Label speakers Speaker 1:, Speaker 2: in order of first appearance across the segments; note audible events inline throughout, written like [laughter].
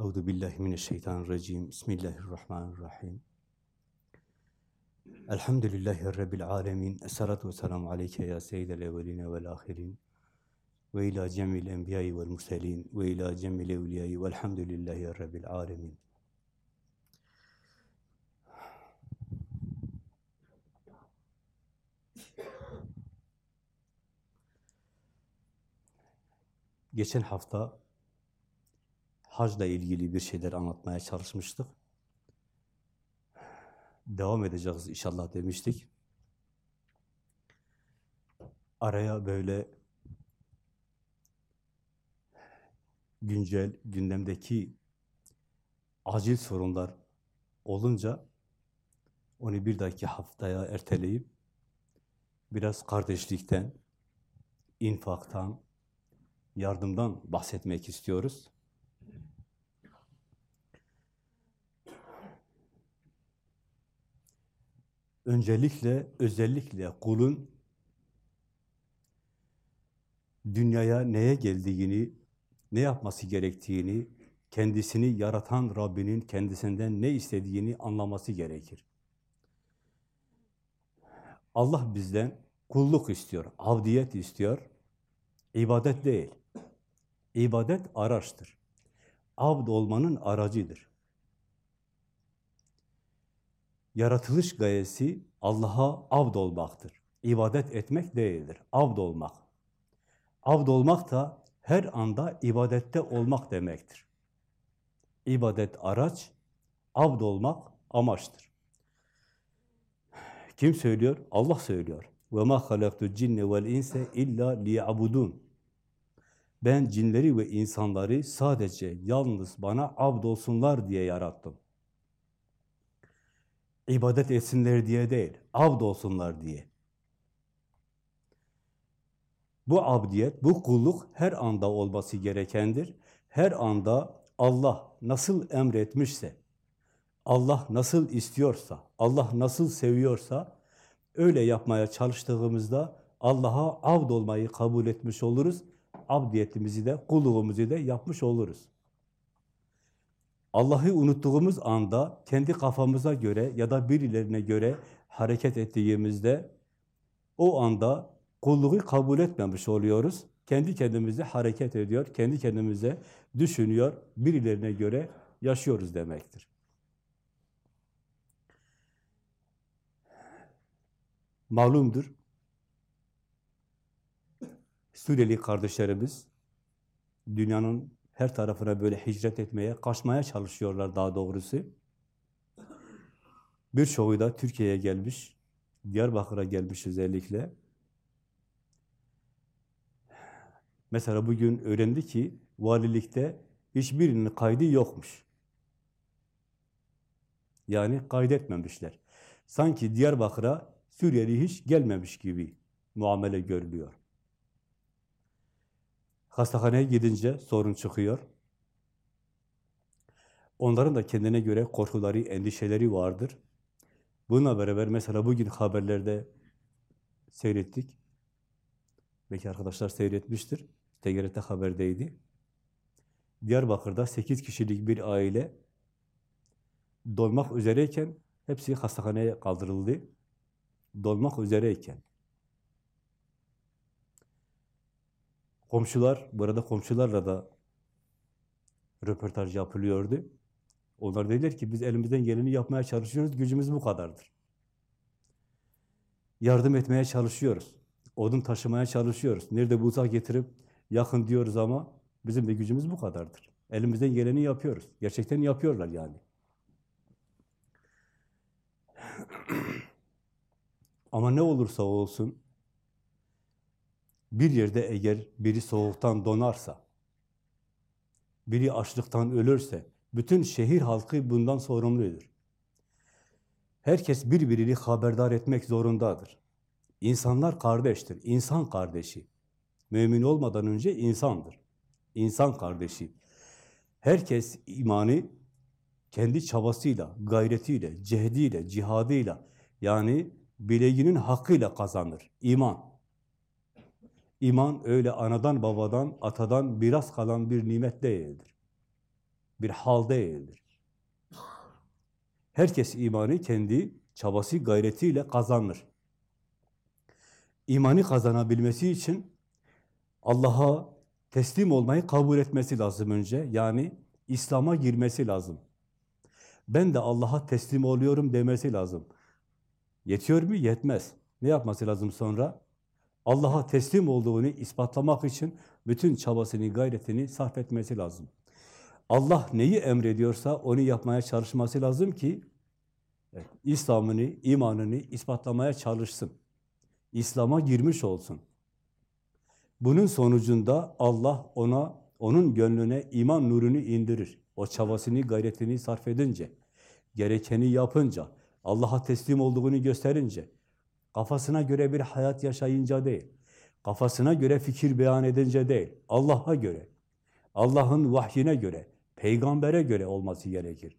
Speaker 1: Euzu billahi mineşşeytanirracim. Bismillahirrahmanirrahim. Elhamdülillahi rabbil alamin. Essalatu vesselamu aleyke ya seyyidel evvelin ve'l ahirin. Ve ila cemil enbiya'i ve'l murselin ve ila cemil evliya'i ve'lhamdülillahi rabbil alamin. Geçen hafta hacla ilgili bir şeyler anlatmaya çalışmıştık. Devam edeceğiz inşallah demiştik. Araya böyle güncel gündemdeki acil sorunlar olunca onu bir dahaki haftaya erteleyip biraz kardeşlikten, infaktan, yardımdan bahsetmek istiyoruz. Öncelikle, özellikle kulun dünyaya neye geldiğini, ne yapması gerektiğini, kendisini yaratan Rabbinin kendisinden ne istediğini anlaması gerekir. Allah bizden kulluk istiyor, avdiyet istiyor, ibadet değil. İbadet araçtır. Abd olmanın aracıdır Yaratılış gayesi Allah'a abd olmaktır. İbadet etmek değildir. Abd olmak. Abd olmak da her anda ibadette olmak demektir. İbadet araç, abd olmak amaçtır. Kim söylüyor? Allah söylüyor. وَمَا خَلَقْتُ الْجِنَّ وَالْاِنْسَ اِلَّا لِيَعْبُدُونَ Ben cinleri ve insanları sadece yalnız bana abd olsunlar diye yarattım. İbadet etsinler diye değil, abd olsunlar diye. Bu abdiyet, bu kulluk her anda olması gerekendir. Her anda Allah nasıl emretmişse, Allah nasıl istiyorsa, Allah nasıl seviyorsa, öyle yapmaya çalıştığımızda Allah'a abd olmayı kabul etmiş oluruz. Abdiyetimizi de, kulluğumuzu da yapmış oluruz. Allah'ı unuttuğumuz anda kendi kafamıza göre ya da birilerine göre hareket ettiğimizde o anda kulluğu kabul etmemiş oluyoruz. Kendi kendimize hareket ediyor, kendi kendimize düşünüyor, birilerine göre yaşıyoruz demektir. Malumdur, Suriyeli kardeşlerimiz dünyanın her tarafına böyle hicret etmeye, kaçmaya çalışıyorlar daha doğrusu. Birçoğu da Türkiye'ye gelmiş, Diyarbakır'a gelmiş özellikle. Mesela bugün öğrendi ki valilikte hiçbirinin kaydı yokmuş. Yani kaydetmemişler. Sanki Diyarbakır'a Suriyeli hiç gelmemiş gibi muamele görülüyor. Hastahaneye gidince sorun çıkıyor. Onların da kendine göre korkuları, endişeleri vardır. Bununla beraber mesela bugün haberlerde seyrettik. Belki arkadaşlar seyretmiştir. TGRT haberdeydi. Diyarbakır'da 8 kişilik bir aile dolmak üzereyken hepsi hastahaneye kaldırıldı. Dolmak üzereyken Komşular, burada komşularla da röportaj yapılıyordu. Onlar dediler ki biz elimizden geleni yapmaya çalışıyoruz, gücümüz bu kadardır. Yardım etmeye çalışıyoruz. Odun taşımaya çalışıyoruz. Nerede bulsak getirip yakın diyoruz ama bizim de gücümüz bu kadardır. Elimizden geleni yapıyoruz. Gerçekten yapıyorlar yani. [clears throat] ama ne olursa olsun bir yerde eğer biri soğuktan donarsa, biri açlıktan ölürse, bütün şehir halkı bundan sorumludur. Herkes birbirini haberdar etmek zorundadır. İnsanlar kardeştir, insan kardeşi. Mümin olmadan önce insandır. İnsan kardeşi. Herkes imanı kendi çabasıyla, gayretiyle, cehdiyle, cihadıyla, yani bileğinin hakkıyla kazanır. İman. İman öyle anadan babadan, atadan biraz kalan bir nimet değildir. bir hal değildir. Herkes imanı kendi çabası, gayretiyle kazanır. İmanı kazanabilmesi için Allah'a teslim olmayı kabul etmesi lazım önce. Yani İslam'a girmesi lazım. Ben de Allah'a teslim oluyorum demesi lazım. Yetiyor mu? Yetmez. Ne yapması lazım sonra? Allah'a teslim olduğunu ispatlamak için bütün çabasını, gayretini sarf etmesi lazım. Allah neyi emrediyorsa onu yapmaya çalışması lazım ki evet, İslam'ını, imanını ispatlamaya çalışsın. İslam'a girmiş olsun. Bunun sonucunda Allah ona, onun gönlüne iman nurunu indirir. O çabasını, gayretini sarf edince, gerekeni yapınca, Allah'a teslim olduğunu gösterince, kafasına göre bir hayat yaşayınca değil, kafasına göre fikir beyan edince değil, Allah'a göre, Allah'ın vahyine göre, peygambere göre olması gerekir.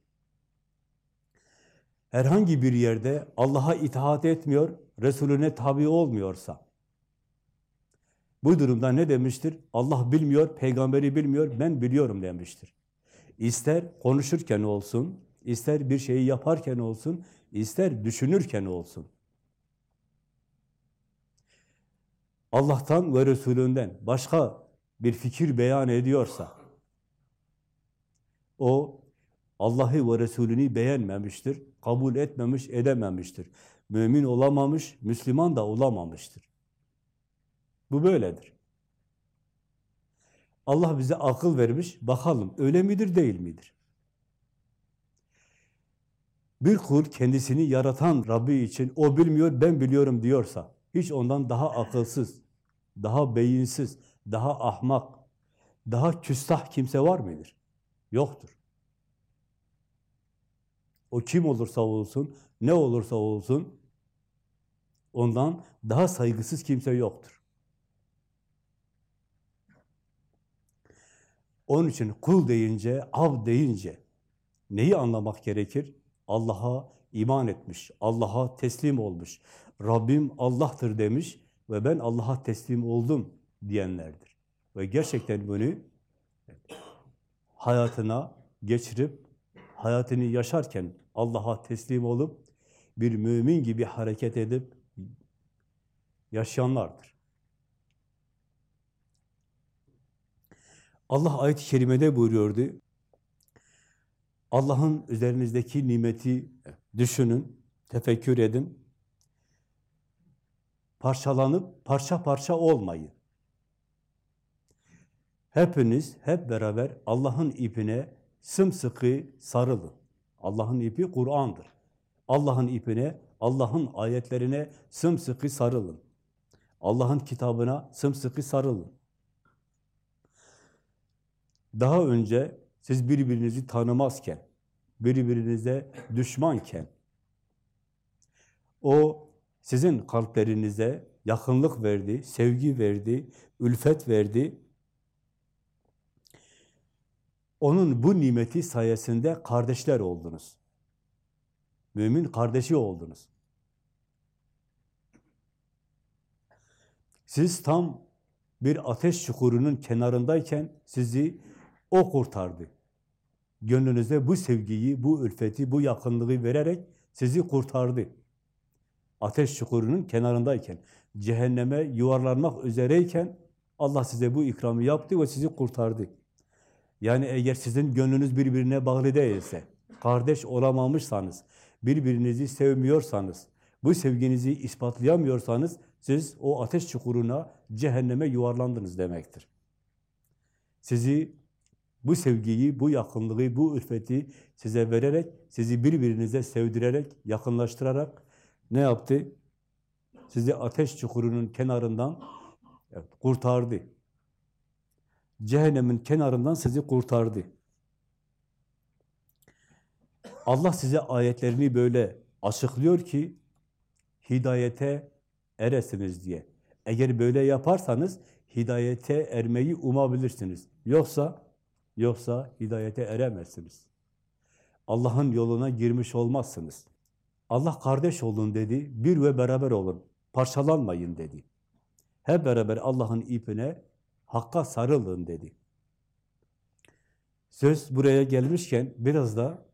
Speaker 1: Herhangi bir yerde Allah'a itaat etmiyor, Resulüne tabi olmuyorsa, bu durumda ne demiştir? Allah bilmiyor, peygamberi bilmiyor, ben biliyorum demiştir. İster konuşurken olsun, ister bir şeyi yaparken olsun, ister düşünürken olsun. Allah'tan ve Resulünden başka bir fikir beyan ediyorsa, o Allah'ı ve Resulünü beğenmemiştir, kabul etmemiş, edememiştir. Mümin olamamış, Müslüman da olamamıştır. Bu böyledir. Allah bize akıl vermiş, bakalım öyle midir, değil midir? Bir kul kendisini yaratan Rabbi için o bilmiyor, ben biliyorum diyorsa, hiç ondan daha akılsız, daha beyinsiz, daha ahmak, daha küstah kimse var mıdır? Yoktur. O kim olursa olsun, ne olursa olsun, ondan daha saygısız kimse yoktur. Onun için kul deyince, av deyince neyi anlamak gerekir? Allah'a iman etmiş, Allah'a teslim olmuş, Rabbim Allah'tır demiş ve ben Allah'a teslim oldum diyenlerdir. Ve gerçekten bunu hayatına geçirip, hayatını yaşarken Allah'a teslim olup, bir mümin gibi hareket edip yaşayanlardır. Allah ayet-i kerimede buyuruyordu. Allah'ın üzerinizdeki nimeti düşünün, tefekkür edin. Parçalanıp parça parça olmayın. Hepiniz hep beraber Allah'ın ipine sımsıkı sarılın. Allah'ın ipi Kur'an'dır. Allah'ın ipine, Allah'ın ayetlerine sımsıkı sarılın. Allah'ın kitabına sımsıkı sarılın. Daha önce siz birbirinizi tanımazken, birbirinize düşmanken, o sizin kalplerinize yakınlık verdi, sevgi verdi, ülfet verdi. Onun bu nimeti sayesinde kardeşler oldunuz. Mümin kardeşi oldunuz. Siz tam bir ateş çukurunun kenarındayken sizi o kurtardı. Gönlünüze bu sevgiyi, bu ülfeti, bu yakınlığı vererek sizi kurtardı. Ateş çukurunun kenarındayken, cehenneme yuvarlanmak üzereyken Allah size bu ikramı yaptı ve sizi kurtardı. Yani eğer sizin gönlünüz birbirine bağlı değilse, kardeş olamamışsanız, birbirinizi sevmiyorsanız, bu sevginizi ispatlayamıyorsanız, siz o ateş çukuruna, cehenneme yuvarlandınız demektir. Sizi bu sevgiyi, bu yakınlığı, bu ülfeti size vererek, sizi birbirinize sevdirerek, yakınlaştırarak ne yaptı? Sizi ateş çukurunun kenarından evet, kurtardı. Cehennemin kenarından sizi kurtardı. Allah size ayetlerini böyle açıklıyor ki hidayete eresiniz diye. Eğer böyle yaparsanız hidayete ermeyi umabilirsiniz. Yoksa Yoksa hidayete eremezsiniz. Allah'ın yoluna girmiş olmazsınız. Allah kardeş olun dedi, bir ve beraber olun, parçalanmayın dedi. Hep beraber Allah'ın ipine, hakka sarılın dedi. Söz buraya gelmişken biraz da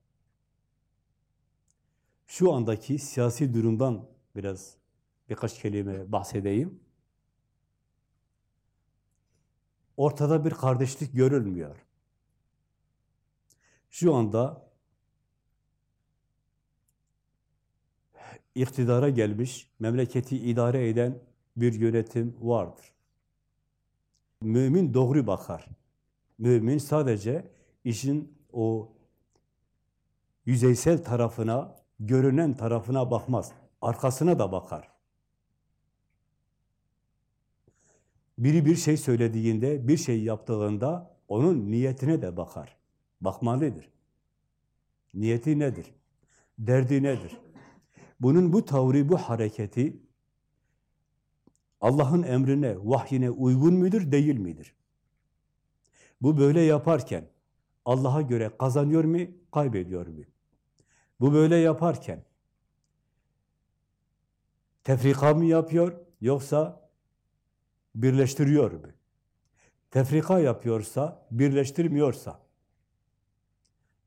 Speaker 1: şu andaki siyasi durumdan biraz birkaç kelime bahsedeyim. Ortada bir kardeşlik görülmüyor. Şu anda iktidara gelmiş, memleketi idare eden bir yönetim vardır. Mümin doğru bakar. Mümin sadece işin o yüzeysel tarafına, görünen tarafına bakmaz. Arkasına da bakar. Biri bir şey söylediğinde, bir şey yaptığında onun niyetine de bakar. Bakmalıdır. Niyeti nedir? Derdi nedir? Bunun bu tavrı, bu hareketi Allah'ın emrine, vahyine uygun mudur, değil midir? Bu böyle yaparken Allah'a göre kazanıyor mu, kaybediyor mu? Bu böyle yaparken tefrika mı yapıyor yoksa birleştiriyor mu? Tefrika yapıyorsa, birleştirmiyorsa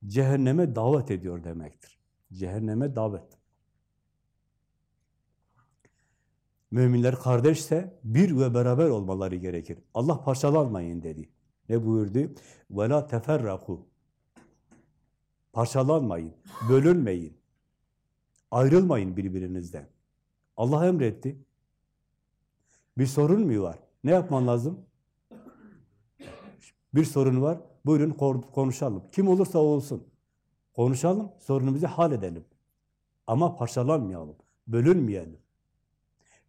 Speaker 1: cehenneme davet ediyor demektir. Cehenneme davet. Müminler kardeşse bir ve beraber olmaları gerekir. Allah parçalanmayın dedi. Ne buyurdu? وَلَا تَفَرَّقُوا Parçalanmayın, bölünmeyin, ayrılmayın birbirinizden. Allah emretti. Bir sorun mu var? Ne yapman lazım? Bir sorun var, buyurun konuşalım. Kim olursa olsun. Konuşalım, sorunumuzu halledelim. Ama parçalanmayalım, bölünmeyelim.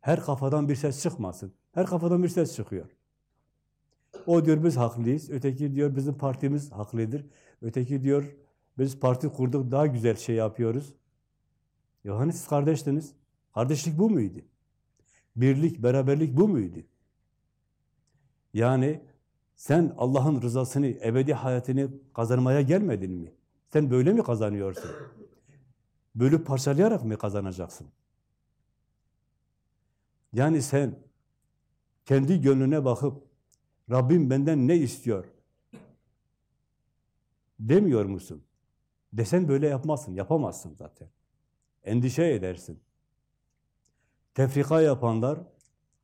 Speaker 1: Her kafadan bir ses çıkmasın. Her kafadan bir ses çıkıyor. O diyor biz haklıyız. Öteki diyor bizim partimiz haklıdır. Öteki diyor biz parti kurduk daha güzel şey yapıyoruz. Ya hani siz kardeştiniz? Kardeşlik bu muydu? Birlik, beraberlik bu muydu? Yani sen Allah'ın rızasını, ebedi hayatını kazanmaya gelmedin mi? Sen böyle mi kazanıyorsun? Bölüp parçalayarak mı kazanacaksın? Yani sen kendi gönlüne bakıp Rabbim benden ne istiyor? Demiyor musun? Desen böyle yapmazsın, yapamazsın zaten. Endişe edersin. Tefrika yapanlar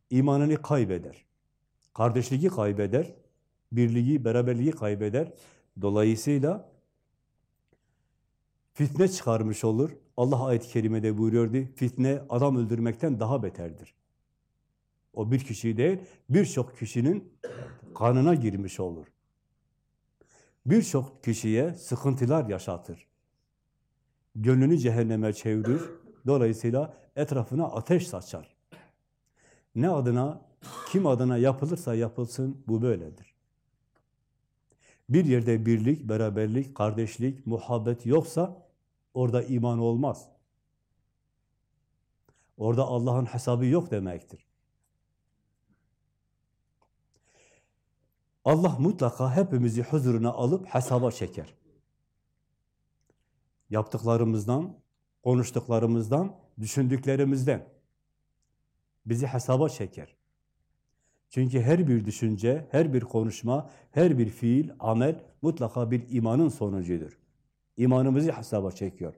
Speaker 1: imanını kaybeder. Kardeşliği kaybeder. Birliği, beraberliği kaybeder. Dolayısıyla fitne çıkarmış olur. Allah ayet-i kerimede buyuruyordu, fitne adam öldürmekten daha beterdir. O bir kişi değil, birçok kişinin kanına girmiş olur. Birçok kişiye sıkıntılar yaşatır. Gönlünü cehenneme çevirir. Dolayısıyla etrafına ateş saçar. Ne adına, kim adına yapılırsa yapılsın bu böyledir. Bir yerde birlik, beraberlik, kardeşlik, muhabbet yoksa orada iman olmaz. Orada Allah'ın hesabı yok demektir. Allah mutlaka hepimizi huzuruna alıp hesaba çeker. Yaptıklarımızdan, konuştuklarımızdan, düşündüklerimizden bizi hesaba çeker. Çünkü her bir düşünce, her bir konuşma, her bir fiil, amel mutlaka bir imanın sonucudur. İmanımızı hesaba çekiyor.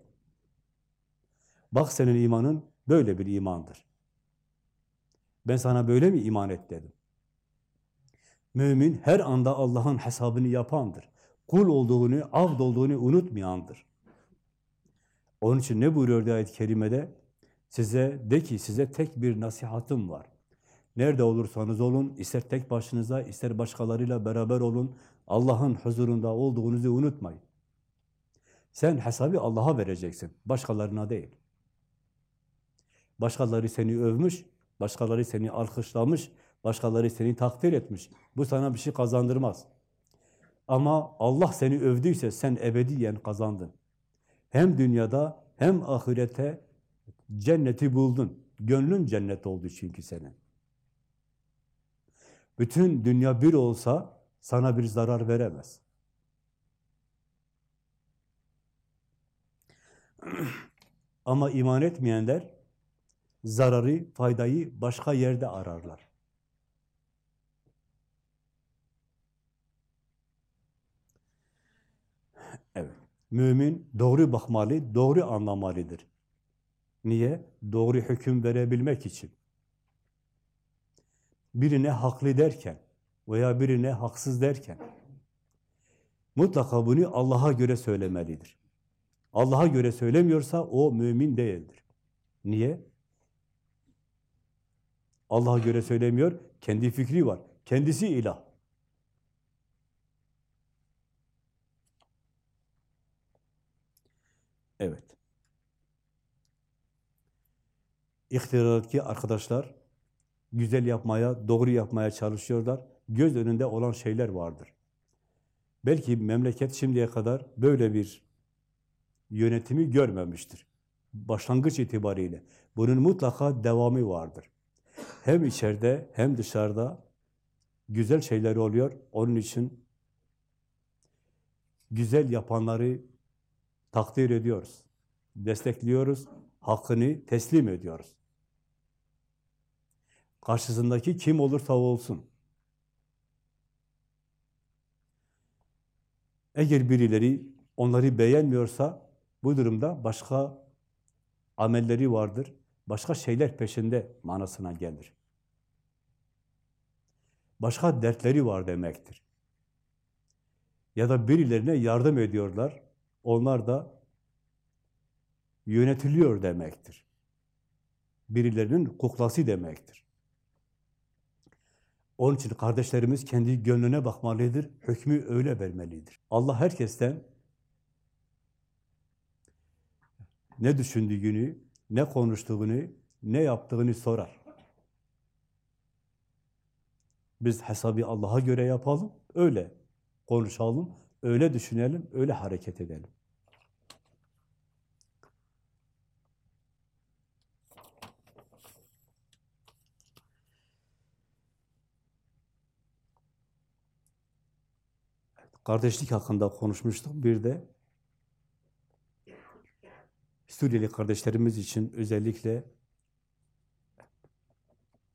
Speaker 1: Bak senin imanın böyle bir imandır. Ben sana böyle mi iman et dedim. Mümin her anda Allah'ın hesabını yapandır. Kul olduğunu, avd olduğunu unutmayandır. Onun için ne buyuruyor ayet-i kerimede? Size de ki size tek bir nasihatım var. Nerede olursanız olun, ister tek başınıza, ister başkalarıyla beraber olun, Allah'ın huzurunda olduğunuzu unutmayın. Sen hesabı Allah'a vereceksin, başkalarına değil. Başkaları seni övmüş, başkaları seni alkışlamış, Başkaları seni takdir etmiş. Bu sana bir şey kazandırmaz. Ama Allah seni övdüyse sen ebediyen kazandın. Hem dünyada hem ahirete cenneti buldun. Gönlün cennet oldu çünkü senin. Bütün dünya bir olsa sana bir zarar veremez. [clears throat] Ama iman etmeyenler zararı, faydayı başka yerde ararlar. Mümin doğru bakmalı, doğru anlamalıdır. Niye? Doğru hüküm verebilmek için. Birine haklı derken veya birine haksız derken mutlaka bunu Allah'a göre söylemelidir. Allah'a göre söylemiyorsa o mümin değildir. Niye? Allah'a göre söylemiyor, kendi fikri var. Kendisi ilah. Evet. İhtiyardaki arkadaşlar güzel yapmaya, doğru yapmaya çalışıyorlar. Göz önünde olan şeyler vardır. Belki memleket şimdiye kadar böyle bir yönetimi görmemiştir. Başlangıç itibariyle. Bunun mutlaka devamı vardır. Hem içeride hem dışarıda güzel şeyler oluyor. Onun için güzel yapanları takdir ediyoruz. Destekliyoruz. Hakkını teslim ediyoruz. Karşısındaki kim olursa olsun. Eğer birileri onları beğenmiyorsa bu durumda başka amelleri vardır. Başka şeyler peşinde manasına gelir. Başka dertleri var demektir. Ya da birilerine yardım ediyorlar. Onlar da yönetiliyor demektir. Birilerinin kuklası demektir. Onun için kardeşlerimiz kendi gönlüne bakmalıdır, hükmü öyle vermelidir. Allah herkesten ne düşündüğünü, ne konuştuğunu, ne yaptığını sorar. Biz hesabı Allah'a göre yapalım, öyle konuşalım, öyle düşünelim, öyle hareket edelim. Kardeşlik hakkında konuşmuştuk. Bir de Suriyeli kardeşlerimiz için özellikle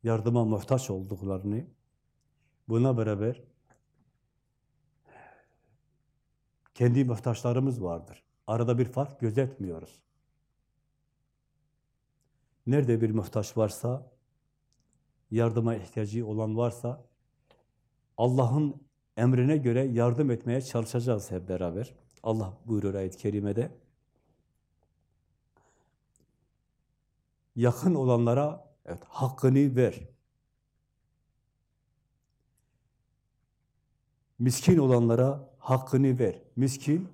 Speaker 1: yardıma muhtaç olduklarını, buna beraber kendi muhtaçlarımız vardır. Arada bir fark gözetmiyoruz. Nerede bir muhtaç varsa, yardıma ihtiyacı olan varsa, Allah'ın emrine göre yardım etmeye çalışacağız hep beraber. Allah buyuruyor ayet-i kerimede. Yakın olanlara evet, hakkını ver. Miskin olanlara hakkını ver. Miskin,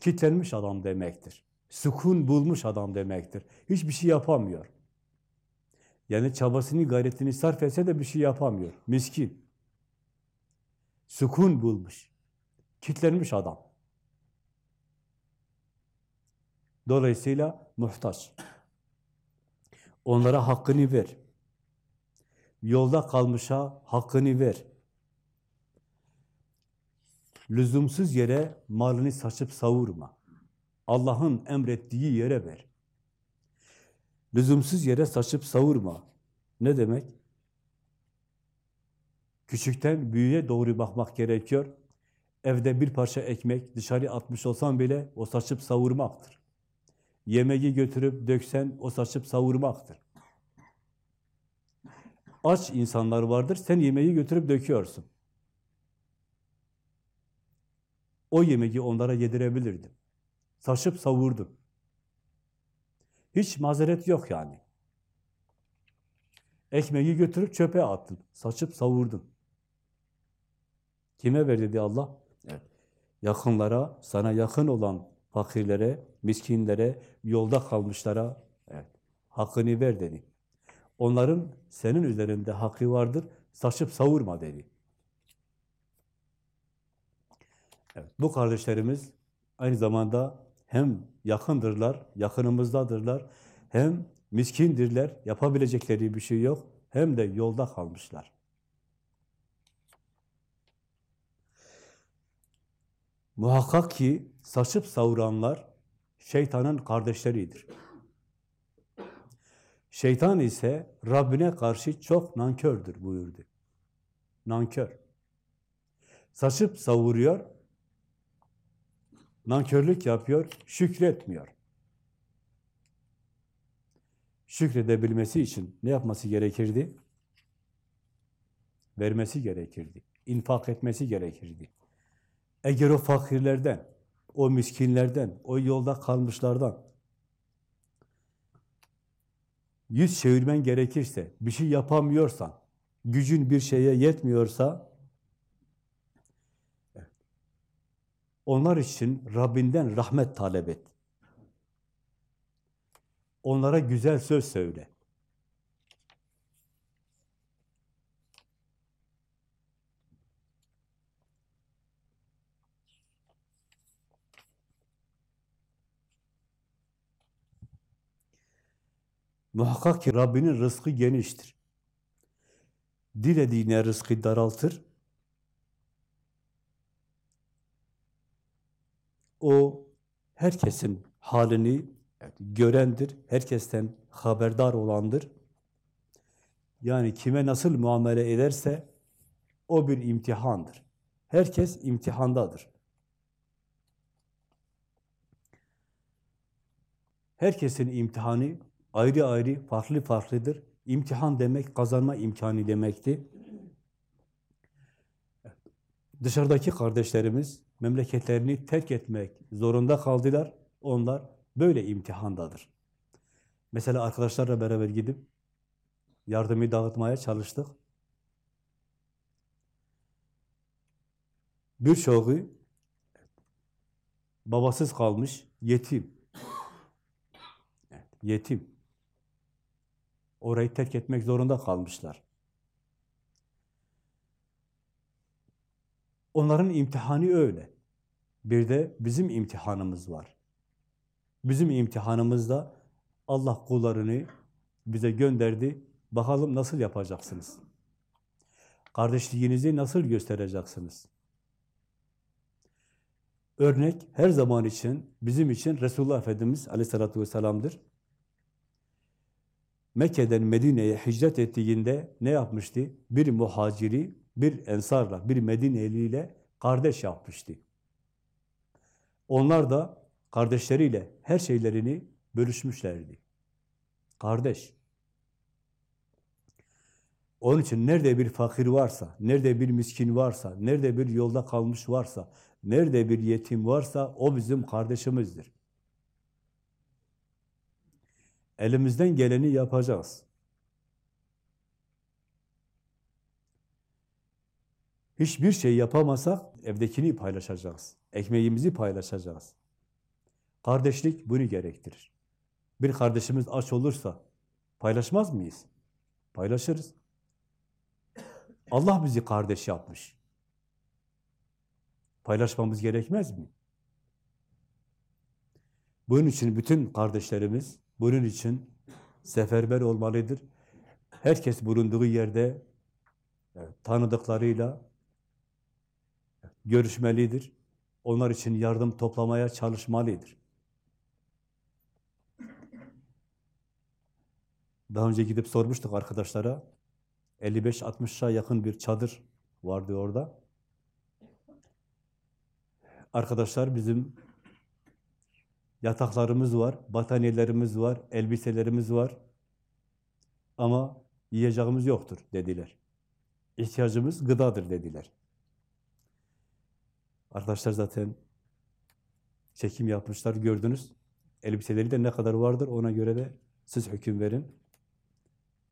Speaker 1: kitlenmiş adam demektir. Sükun bulmuş adam demektir. Hiçbir şey yapamıyor. Yani çabasını, gayretini sarf etse de bir şey yapamıyor. Miskin. Sükun bulmuş. Kitlenmiş adam. Dolayısıyla muhtaç. Onlara hakkını ver. Yolda kalmışa hakkını ver. Lüzumsuz yere malını saçıp savurma. Allah'ın emrettiği yere ver. Lüzumsuz yere saçıp savurma. Ne demek? Küçükten büyüğe doğru bakmak gerekiyor. Evde bir parça ekmek dışarı atmış olsan bile o saçıp savurmaktır. Yemeği götürüp döksen o saçıp savurmaktır. Aç insanlar vardır, sen yemeği götürüp döküyorsun. O yemeği onlara yedirebilirdin. Saçıp savurdun. Hiç mazeret yok yani. Ekmeği götürüp çöpe attın. Saçıp savurdun. Kime ver dedi Allah? Evet. Yakınlara, sana yakın olan fakirlere, miskinlere, yolda kalmışlara evet, hakkını ver dedi. Onların senin üzerinde hakkı vardır, saçıp savurma dedi. Evet, bu kardeşlerimiz aynı zamanda hem yakındırlar, yakınımızdadırlar, hem miskindirler, yapabilecekleri bir şey yok, hem de yolda kalmışlar. Muhakkak ki saçıp savuranlar şeytanın kardeşleridir. Şeytan ise Rabbine karşı çok nankördür buyurdu. Nankör. Saçıp savuruyor, nankörlük yapıyor, şükretmiyor. Şükredebilmesi için ne yapması gerekirdi? Vermesi gerekirdi. infak etmesi gerekirdi. Eğer o fakirlerden, o miskinlerden, o yolda kalmışlardan yüz çevirmen gerekirse, bir şey yapamıyorsan, gücün bir şeye yetmiyorsa, onlar için Rabbinden rahmet talep et. Onlara güzel söz söyle. Muhakkak ki Rabbinin rızkı geniştir. Dilediğine rızkı daraltır. O herkesin halini görendir, herkesten haberdar olandır. Yani kime nasıl muamele ederse o bir imtihandır. Herkes imtihandadır. Herkesin imtihanı ayrı ayrı, farklı farklıdır. İmtihan demek, kazanma imkanı demekti. Dışarıdaki kardeşlerimiz memleketlerini terk etmek zorunda kaldılar. Onlar böyle imtihandadır. Mesela arkadaşlarla beraber gidip yardımı dağıtmaya çalıştık. Birçoğu babasız kalmış, yetim. yetim. Orayı terk etmek zorunda kalmışlar. Onların imtihanı öyle. Bir de bizim imtihanımız var. Bizim imtihanımızda Allah kullarını bize gönderdi. Bakalım nasıl yapacaksınız? Kardeşliğinizi nasıl göstereceksiniz? Örnek her zaman için, bizim için Resulullah Efendimiz aleyhissalatü vesselam'dır. Mekke'den Medine'ye hicret ettiğinde ne yapmıştı? Bir muhaciri, bir ensarla, bir Medineli ile kardeş yapmıştı. Onlar da kardeşleriyle her şeylerini bölüşmüşlerdi. Kardeş. Onun için nerede bir fakir varsa, nerede bir miskin varsa, nerede bir yolda kalmış varsa, nerede bir yetim varsa o bizim kardeşimizdir. Elimizden geleni yapacağız. Hiçbir şey yapamasak evdekini paylaşacağız. Ekmeğimizi paylaşacağız. Kardeşlik bunu gerektirir. Bir kardeşimiz aç olursa paylaşmaz mıyız? Paylaşırız. Allah bizi kardeş yapmış. Paylaşmamız gerekmez mi? Bunun için bütün kardeşlerimiz bunun için seferber olmalıdır. Herkes bulunduğu yerde tanıdıklarıyla görüşmelidir. Onlar için yardım toplamaya çalışmalıdır. Daha önce gidip sormuştuk arkadaşlara. 55-60'a yakın bir çadır vardı orada. Arkadaşlar bizim yataklarımız var, battaniyelerimiz var, elbiselerimiz var. Ama yiyeceğimiz yoktur dediler. İhtiyacımız gıdadır dediler. Arkadaşlar zaten çekim yapmışlar, gördünüz. Elbiseleri de ne kadar vardır ona göre de siz hüküm verin.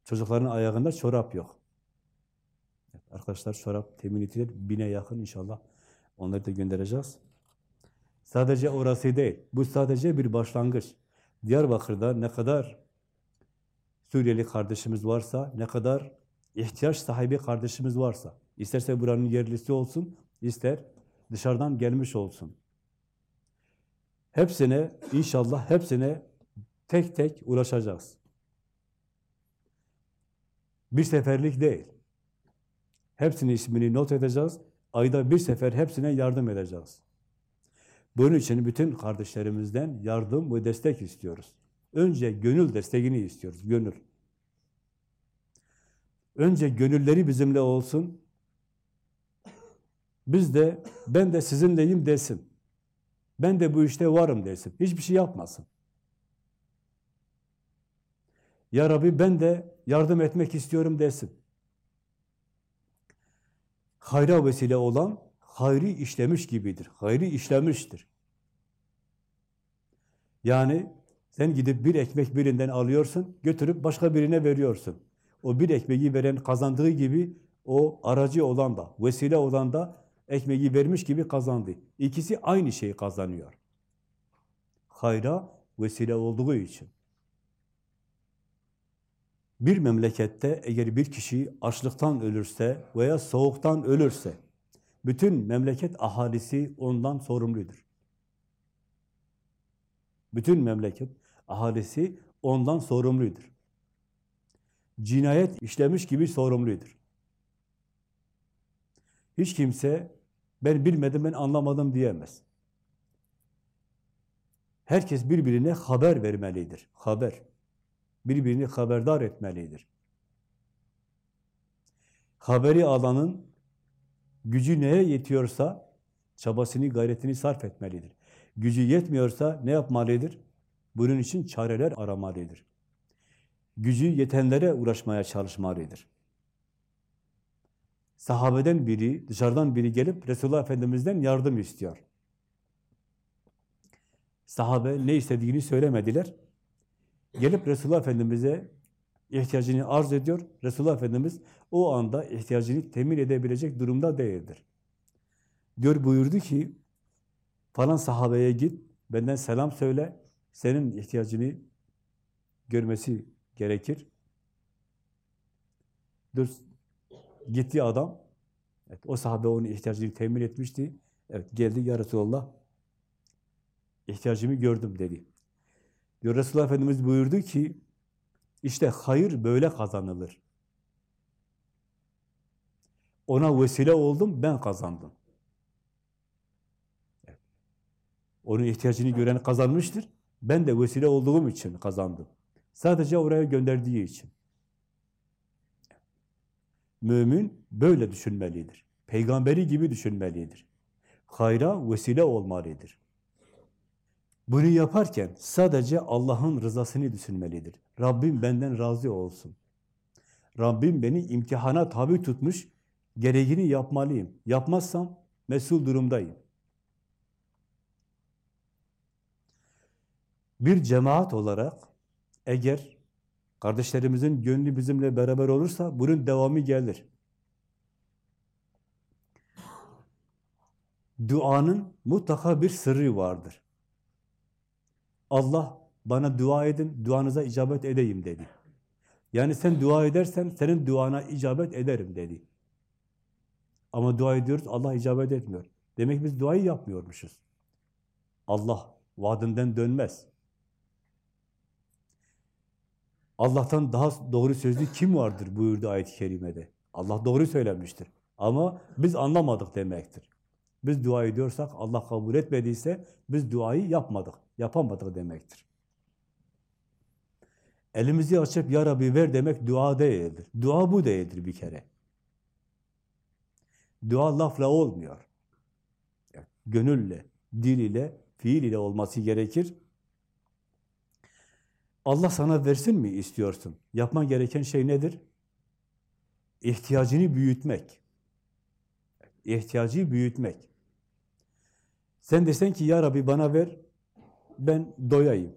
Speaker 1: Çocukların ayağında çorap yok. arkadaşlar çorap temin ettiler. Bine yakın inşallah. Onları da göndereceğiz. Sadece orası değil. Bu sadece bir başlangıç. Diyarbakır'da ne kadar Suriyeli kardeşimiz varsa, ne kadar ihtiyaç sahibi kardeşimiz varsa, isterse buranın yerlisi olsun, ister dışarıdan gelmiş olsun. Hepsine, inşallah hepsine tek tek ulaşacağız. Bir seferlik değil. Hepsinin ismini not edeceğiz. Ayda bir sefer hepsine yardım edeceğiz. Bunun için bütün kardeşlerimizden yardım ve destek istiyoruz. Önce gönül desteğini istiyoruz, gönül. Önce gönülleri bizimle olsun. Biz de, ben de sizinleyim desin. Ben de bu işte varım desin. Hiçbir şey yapmasın. Ya Rabbi ben de yardım etmek istiyorum desin. Hayra vesile olan hayri işlemiş gibidir. Hayri işlemiştir. Yani sen gidip bir ekmek birinden alıyorsun, götürüp başka birine veriyorsun. O bir ekmeği veren kazandığı gibi o aracı olan da, vesile olan da ekmeği vermiş gibi kazandı. İkisi aynı şeyi kazanıyor. Hayra vesile olduğu için. Bir memlekette eğer bir kişi açlıktan ölürse veya soğuktan ölürse, bütün memleket ahalisi ondan sorumludur. Bütün memleket ahalisi ondan sorumludur. Cinayet işlemiş gibi sorumludur. Hiç kimse ben bilmedim, ben anlamadım diyemez. Herkes birbirine haber vermelidir. Haber. Birbirini haberdar etmelidir. Haberi alanın gücü neye yetiyorsa çabasını, gayretini sarf etmelidir. Gücü yetmiyorsa ne yapmalıdır? Bunun için çareler aramalıdır. Gücü yetenlere uğraşmaya çalışmalıdır. Sahabeden biri, dışarıdan biri gelip Resulullah Efendimiz'den yardım istiyor. Sahabe ne istediğini söylemediler. Gelip Resulullah Efendimiz'e ihtiyacını arz ediyor. Resulullah Efendimiz o anda ihtiyacını temin edebilecek durumda değildir. Diyor buyurdu ki falan sahabeye git, benden selam söyle, senin ihtiyacını görmesi gerekir. Dur, gitti adam, evet, o sahabe onun ihtiyacını temin etmişti. Evet, geldi ya Resulallah, ihtiyacımı gördüm dedi. Diyor Resulullah Efendimiz buyurdu ki, işte hayır böyle kazanılır. Ona vesile oldum, ben kazandım. Onun ihtiyacını gören kazanmıştır. Ben de vesile olduğum için kazandım. Sadece oraya gönderdiği için. Mümin böyle düşünmelidir. Peygamberi gibi düşünmelidir. Hayra vesile olmalıdır. Bunu yaparken sadece Allah'ın rızasını düşünmelidir. Rabbim benden razı olsun. Rabbim beni imtihana tabi tutmuş, gereğini yapmalıyım. Yapmazsam mesul durumdayım. Bir cemaat olarak eğer kardeşlerimizin gönlü bizimle beraber olursa bunun devamı gelir. Duanın mutlaka bir sırrı vardır. Allah bana dua edin, duanıza icabet edeyim dedi. Yani sen dua edersen senin duana icabet ederim dedi. Ama dua ediyoruz, Allah icabet etmiyor. Demek biz duayı yapmıyormuşuz. Allah vaadinden dönmez. Allah'tan daha doğru sözlü kim vardır buyurdu ayet-i kerimede. Allah doğru söylemiştir. Ama biz anlamadık demektir. Biz dua ediyorsak Allah kabul etmediyse biz duayı yapmadık, yapamadık demektir. Elimizi açıp Ya Rabbi ver demek dua değildir. Dua bu değildir bir kere. Dua lafla olmuyor. Gönülle, dil ile, fiil ile olması gerekir. Allah sana versin mi istiyorsun? Yapman gereken şey nedir? İhtiyacını büyütmek. İhtiyacı büyütmek. Sen desen ki ya Rabbi bana ver, ben doyayım.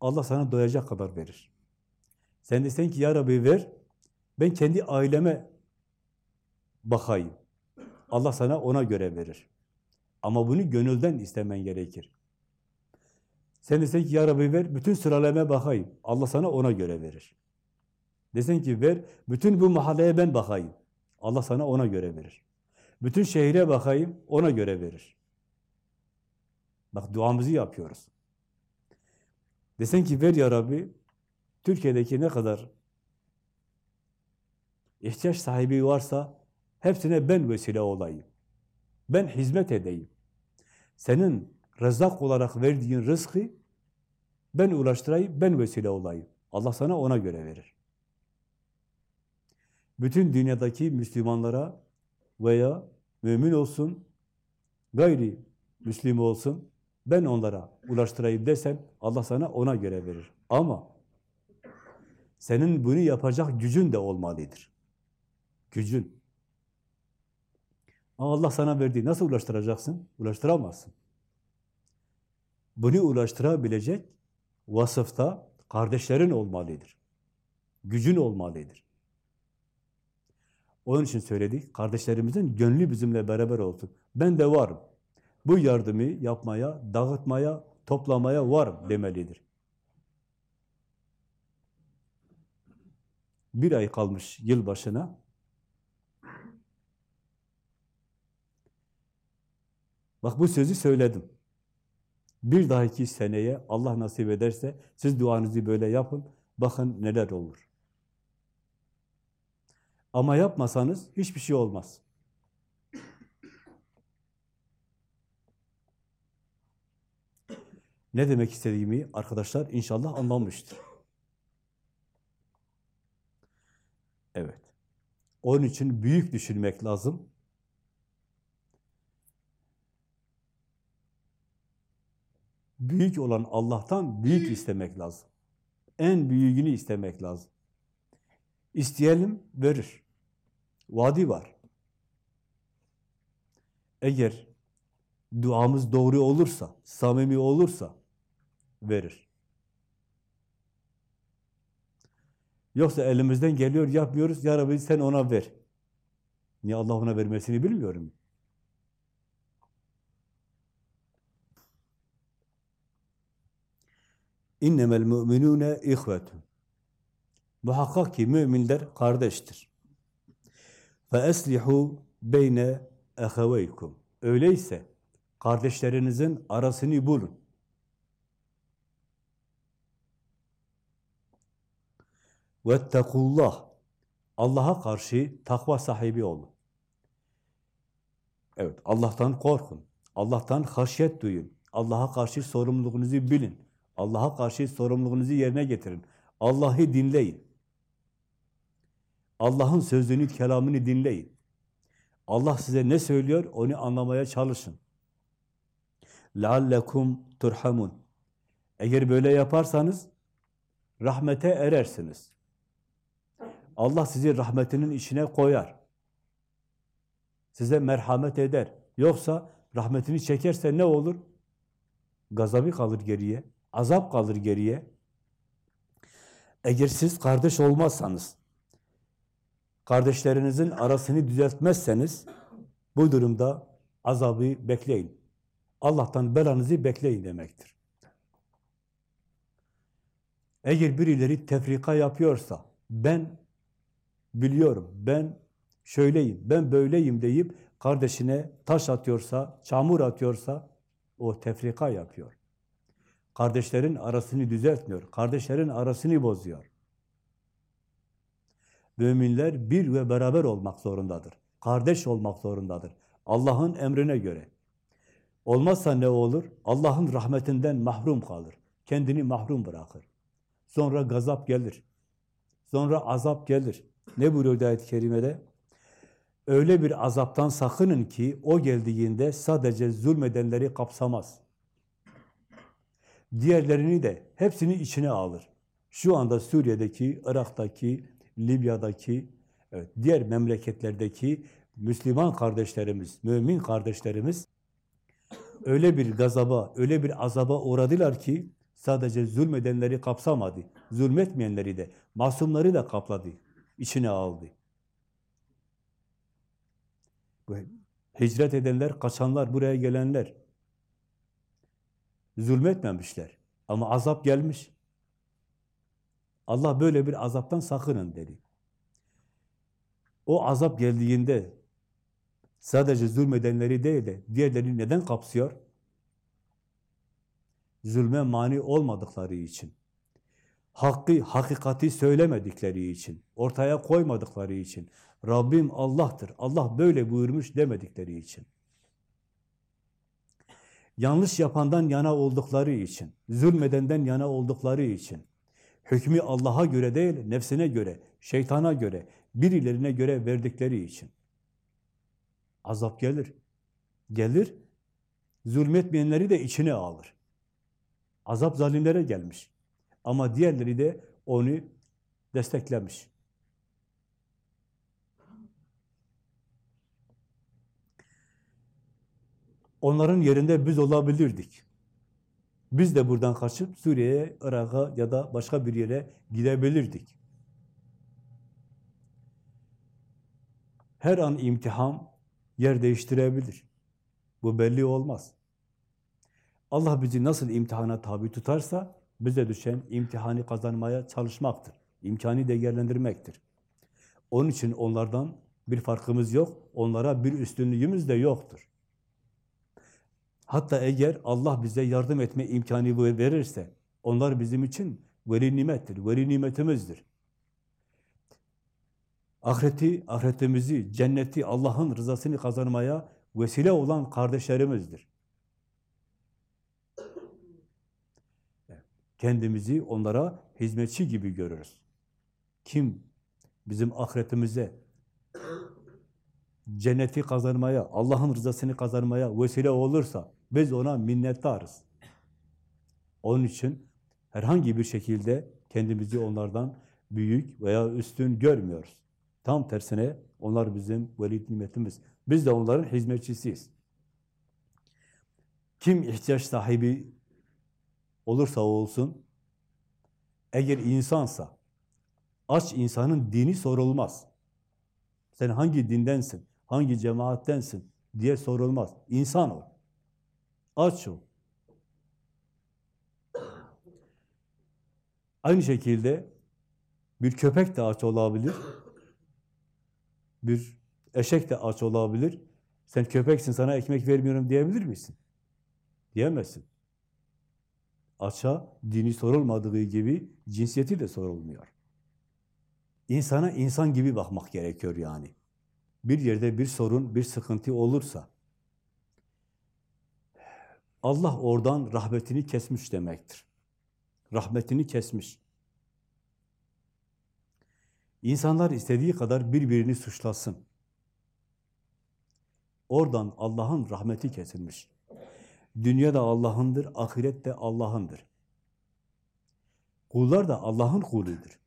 Speaker 1: Allah sana doyacak kadar verir. Sen desen ki ya Rabbi ver, ben kendi aileme bakayım. Allah sana ona göre verir. Ama bunu gönülden istemen gerekir. Sen desen ki ya Rabbi ver, bütün sıralamaya bakayım. Allah sana ona göre verir. Desen ki ver, bütün bu mahalleye ben bakayım. Allah sana ona göre verir. Bütün şehire bakayım, ona göre verir. Bak duamızı yapıyoruz. Desen ki ver ya Rabbi, Türkiye'deki ne kadar ihtiyaç sahibi varsa hepsine ben vesile olayım. Ben hizmet edeyim. Senin rızak olarak verdiğin rızkı ben ulaştırayım, ben vesile olayım. Allah sana ona göre verir. Bütün dünyadaki Müslümanlara veya mümin olsun, gayri Müslüm olsun, ben onlara ulaştırayım desen Allah sana ona göre verir. Ama senin bunu yapacak gücün de olmalıdır. Gücün. Allah sana verdiği nasıl ulaştıracaksın? Ulaştıramazsın. Bunu ulaştırabilecek vasıfta kardeşlerin olmalıdır. Gücün olmalıdır. Onun için söyledik, kardeşlerimizin gönlü bizimle beraber olsun. Ben de varım. Bu yardımı yapmaya, dağıtmaya, toplamaya varım demelidir. Bir ay kalmış yılbaşına. Bak bu sözü söyledim. Bir dahaki seneye Allah nasip ederse siz duanızı böyle yapın. Bakın neler olur. Ama yapmasanız hiçbir şey olmaz. Ne demek istediğimi arkadaşlar inşallah anlamıştır. Evet. Onun için büyük düşünmek lazım. Büyük olan Allah'tan büyük istemek lazım. En büyüğünü istemek lazım. İsteyelim, verir. Vadi var. Eğer duamız doğru olursa, samimi olursa verir. Yoksa elimizden geliyor, yapmıyoruz. Ya Rabbi sen ona ver. Niye Allah ona vermesini bilmiyorum. İnnemel müminune ihvetun. Muhakkak ki müminler kardeştir. Fe eslihu beyne ehaveykum. Öyleyse kardeşlerinizin arasını bulun. Vettekullah. Allah'a karşı takva sahibi olun. Evet, Allah'tan korkun. Allah'tan haşyet duyun. Allah'a karşı sorumluluğunuzu bilin. Allah'a karşı sorumluluğunuzu yerine getirin. Allah'ı dinleyin. Allah'ın sözünü, kelamını dinleyin. Allah size ne söylüyor, onu anlamaya çalışın. لَعَلَّكُمْ turhamun. Eğer böyle yaparsanız, rahmete erersiniz. Allah sizi rahmetinin içine koyar. Size merhamet eder. Yoksa rahmetini çekerse ne olur? Gazabı kalır geriye, azap kalır geriye. Eğer siz kardeş olmazsanız, kardeşlerinizin arasını düzeltmezseniz, bu durumda azabı bekleyin. Allah'tan belanızı bekleyin demektir. Eğer birileri tefrika yapıyorsa, ben biliyorum, ben şöyleyim, ben böyleyim deyip kardeşine taş atıyorsa, çamur atıyorsa, o tefrika yapıyor. Kardeşlerin arasını düzeltmiyor, kardeşlerin arasını bozuyor. Müminler bir ve beraber olmak zorundadır. Kardeş olmak zorundadır. Allah'ın emrine göre. Olmazsa ne olur? Allah'ın rahmetinden mahrum kalır. Kendini mahrum bırakır. Sonra gazap gelir. Sonra azap gelir. Ne buyuruyor ayet-i kerimede? Öyle bir azaptan sakının ki o geldiğinde sadece zulmedenleri kapsamaz. Diğerlerini de hepsini içine alır. Şu anda Suriye'deki, Irak'taki, Libya'daki, evet, diğer memleketlerdeki Müslüman kardeşlerimiz, mümin kardeşlerimiz öyle bir gazaba, öyle bir azaba uğradılar ki sadece zulmedenleri kapsamadı. Zulmetmeyenleri de, masumları da kapladı, içine aldı. Hicret edenler, kaçanlar, buraya gelenler zulmetmemişler. Ama azap gelmiş. Allah böyle bir azaptan sakının dedi. O azap geldiğinde sadece zulmedenleri değil de diğerlerini neden kapsıyor? Zulme mani olmadıkları için. Hakkı, hakikati söylemedikleri için, ortaya koymadıkları için, Rabbim Allah'tır, Allah böyle buyurmuş demedikleri için. Yanlış yapandan yana oldukları için, zulmedenden yana oldukları için, hükmü Allah'a göre değil, nefsine göre, şeytana göre, birilerine göre verdikleri için. Azap gelir. Gelir, Zulmetmeyenleri de içine alır. Azap zalimlere gelmiş. Ama diğerleri de onu desteklemiş. Onların yerinde biz olabilirdik. Biz de buradan kaçıp Suriye'ye, Irak'a ya da başka bir yere gidebilirdik. Her an imtihan yer değiştirebilir. Bu belli olmaz. Allah bizi nasıl imtihana tabi tutarsa bize düşen imtihanı kazanmaya çalışmaktır. İmkanı değerlendirmektir. Onun için onlardan bir farkımız yok. Onlara bir üstünlüğümüz de yoktur. Hatta eğer Allah bize yardım etme imkanı verirse, onlar bizim için veli nimettir, veli nimetimizdir. Ahireti, ahiretimizi, cenneti, Allah'ın rızasını kazanmaya vesile olan kardeşlerimizdir. Kendimizi onlara hizmetçi gibi görürüz. Kim bizim ahiretimize, cenneti kazanmaya, Allah'ın rızasını kazanmaya vesile olursa biz ona minnettarız. Onun için herhangi bir şekilde kendimizi onlardan büyük veya üstün görmüyoruz. Tam tersine onlar bizim veli nimetimiz. Biz de onların hizmetçisiyiz. Kim ihtiyaç sahibi olursa olsun, eğer insansa, aç insanın dini sorulmaz. Sen hangi dindensin, hangi cemaattensin diye sorulmaz. İnsan ol. Aç ol. Aynı şekilde bir köpek de aç olabilir. Bir eşek de aç olabilir. Sen köpeksin, sana ekmek vermiyorum diyebilir misin? Diyemezsin. Aç'a dini sorulmadığı gibi cinsiyeti de sorulmuyor. İnsana insan gibi bakmak gerekiyor yani. Bir yerde bir sorun, bir sıkıntı olursa Allah oradan rahmetini kesmiş demektir. Rahmetini kesmiş. İnsanlar istediği kadar birbirini suçlasın. Oradan Allah'ın rahmeti kesilmiş. Dünya da Allah'ındır, ahiret de Allah'ındır. Kullar da Allah'ın kuludur.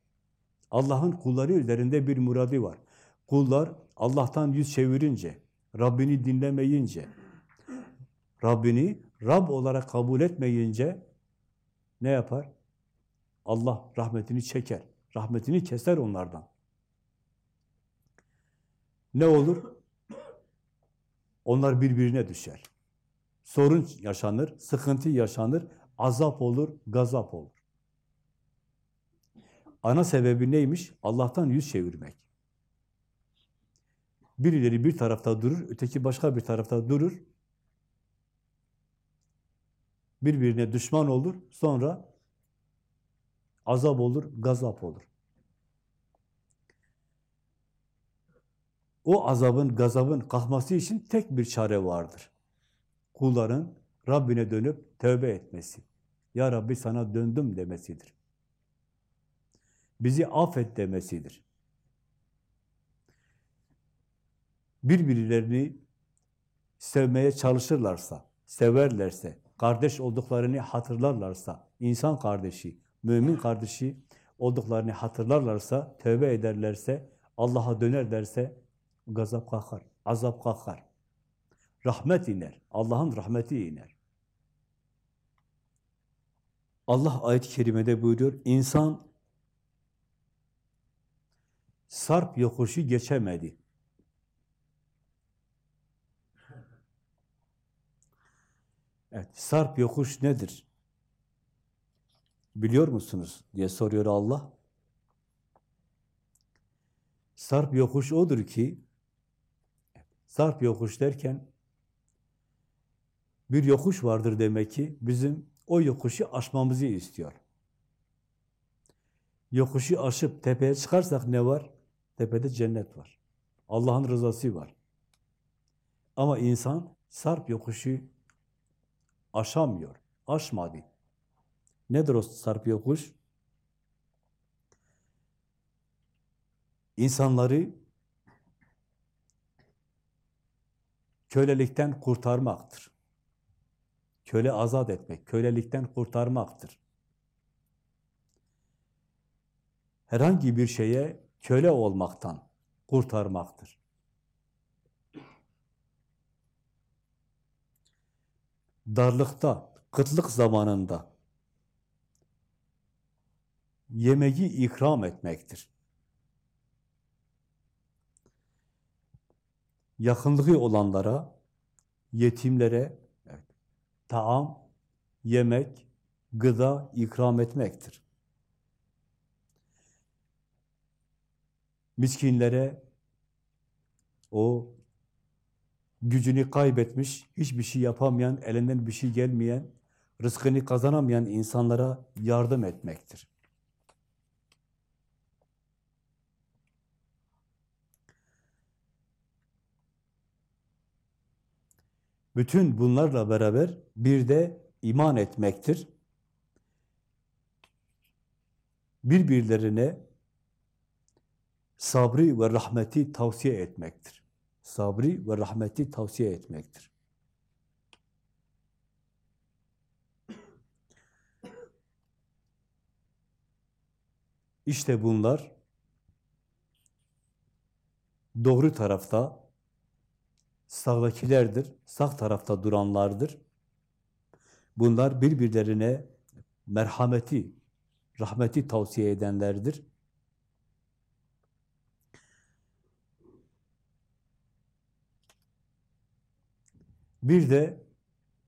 Speaker 1: Allah'ın kulları üzerinde bir muradi var. Kullar Allah'tan yüz çevirince, Rabbini dinlemeyince, Rabbini Rab olarak kabul etmeyince ne yapar? Allah rahmetini çeker. Rahmetini keser onlardan. Ne olur? Onlar birbirine düşer. Sorun yaşanır, sıkıntı yaşanır, azap olur, gazap olur. Ana sebebi neymiş? Allah'tan yüz çevirmek. Birileri bir tarafta durur, öteki başka bir tarafta durur. Birbirine düşman olur, sonra azap olur, gazap olur. O azabın, gazabın kalkması için tek bir çare vardır. Kulların Rabbine dönüp tövbe etmesi. Ya Rabbi sana döndüm demesidir. Bizi affet demesidir. Birbirlerini sevmeye çalışırlarsa, severlerse, kardeş olduklarını hatırlarlarsa, insan kardeşi, mümin kardeşi olduklarını hatırlarlarsa, tövbe ederlerse, Allah'a dönerlerse gazap kalkar, azap kalkar. Rahmet iner, Allah'ın rahmeti iner. Allah ayet-i kerimede buyuruyor, insan sarp yokuşu geçemedi. Evet, sarp yokuş nedir? Biliyor musunuz diye soruyor Allah. Sarp yokuş odur ki, sarp yokuş derken, bir yokuş vardır demek ki, bizim o yokuşu aşmamızı istiyor. Yokuşu aşıp tepeye çıkarsak ne var? Tepede cennet var. Allah'ın rızası var. Ama insan sarp yokuşu aşamıyor. Aşmadı. Nedir o sarp yokuş? İnsanları kölelikten kurtarmaktır. köle azat etmek, kölelikten kurtarmaktır. Herhangi bir şeye köle olmaktan kurtarmaktır. Darlıkta, kıtlık zamanında yemeği ikram etmektir. Yakınlığı olanlara, yetimlere evet, taam, yemek, gıda ikram etmektir. Miskinlere o gücünü kaybetmiş, hiçbir şey yapamayan, elinden bir şey gelmeyen, rızkını kazanamayan insanlara yardım etmektir. Bütün bunlarla beraber bir de iman etmektir. Birbirlerine sabri ve rahmeti tavsiye etmektir. Sabri ve rahmeti tavsiye etmektir. İşte bunlar doğru tarafta sağdakilerdir, sağ tarafta duranlardır. Bunlar birbirlerine merhameti, rahmeti tavsiye edenlerdir. Bir de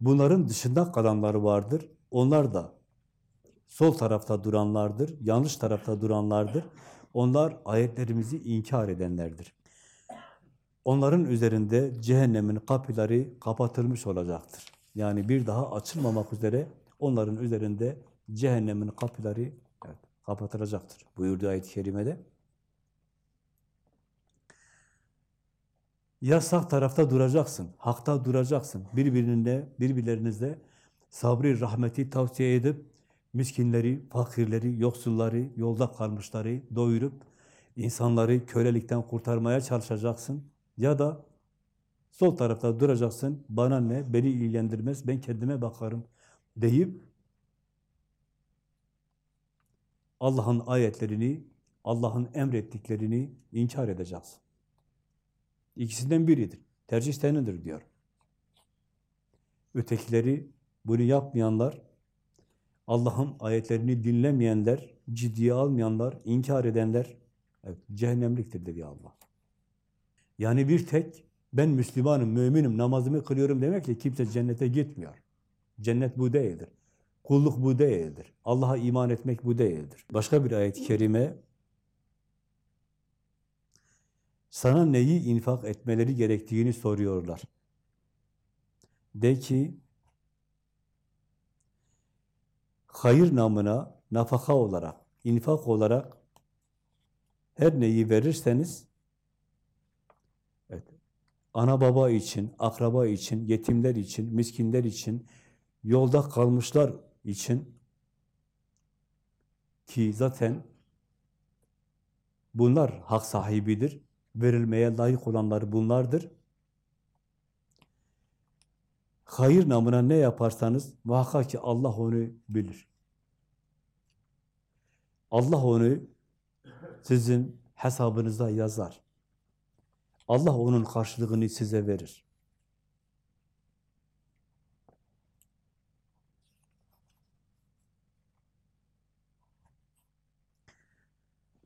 Speaker 1: bunların dışında kalanları vardır. Onlar da sol tarafta duranlardır, yanlış tarafta duranlardır. Onlar ayetlerimizi inkar edenlerdir. Onların üzerinde cehennemin kapıları kapatılmış olacaktır. Yani bir daha açılmamak üzere onların üzerinde cehennemin kapıları evet, kapatılacaktır buyurdu ayet-i kerimede. Ya sağ tarafta duracaksın, hakta duracaksın. Birbirine, birbirlerinizle sabri, rahmeti tavsiye edip miskinleri, fakirleri, yoksulları, yolda kalmışları doyurup insanları kölelikten kurtarmaya çalışacaksın. Ya da sol tarafta duracaksın, bana ne, beni ilgilendirmez, ben kendime bakarım deyip Allah'ın ayetlerini, Allah'ın emrettiklerini inkar edeceksin. İkisinden biridir. Tercih senindir diyor. Ötekileri, bunu yapmayanlar, Allah'ın ayetlerini dinlemeyenler, ciddiye almayanlar, inkar edenler, evet, cehennemliktir dedi Allah. Yani bir tek, ben Müslümanım, müminim, namazımı kılıyorum demekle kimse cennete gitmiyor. Cennet bu değildir. Kulluk bu değildir. Allah'a iman etmek bu değildir. Başka bir ayet-i kerime, sana neyi infak etmeleri gerektiğini soruyorlar. De ki, hayır namına nafaka olarak, infak olarak her neyi verirseniz, evet, ana baba için, akraba için, yetimler için, miskinler için, yolda kalmışlar için ki zaten bunlar hak sahibidir, verilmeye layık olanlar bunlardır. Hayır namına ne yaparsanız muhakkak ki Allah onu bilir. Allah onu sizin hesabınıza yazar. Allah onun karşılığını size verir.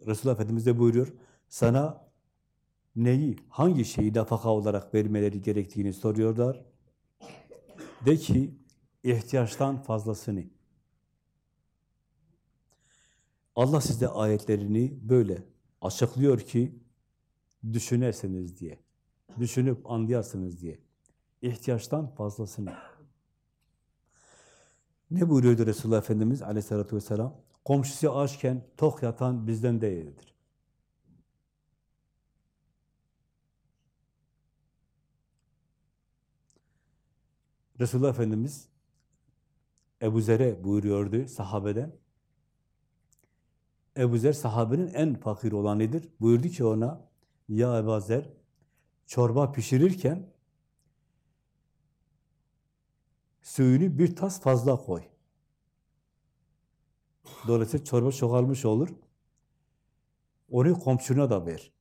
Speaker 1: Resulullah Efendimiz de buyuruyor, sana neyi, hangi şeyi nafaka olarak vermeleri gerektiğini soruyorlar. De ki, ihtiyaçtan fazlasını. Allah size ayetlerini böyle açıklıyor ki, düşünersiniz diye, düşünüp anlayasınız diye. İhtiyaçtan fazlasını. Ne buyuruyordu Resulullah Efendimiz aleyhissalatü vesselam? Komşusu açken tok yatan bizden değildir. Resulullah Efendimiz Ebu Zer'e buyuruyordu sahabeden. Ebu Zer sahabenin en fakir olanıdır. Buyurdu ki ona, ya Ebu Zer, çorba pişirirken suyunu bir tas fazla koy. Dolayısıyla çorba çoğalmış olur. Onu komşuna da ver.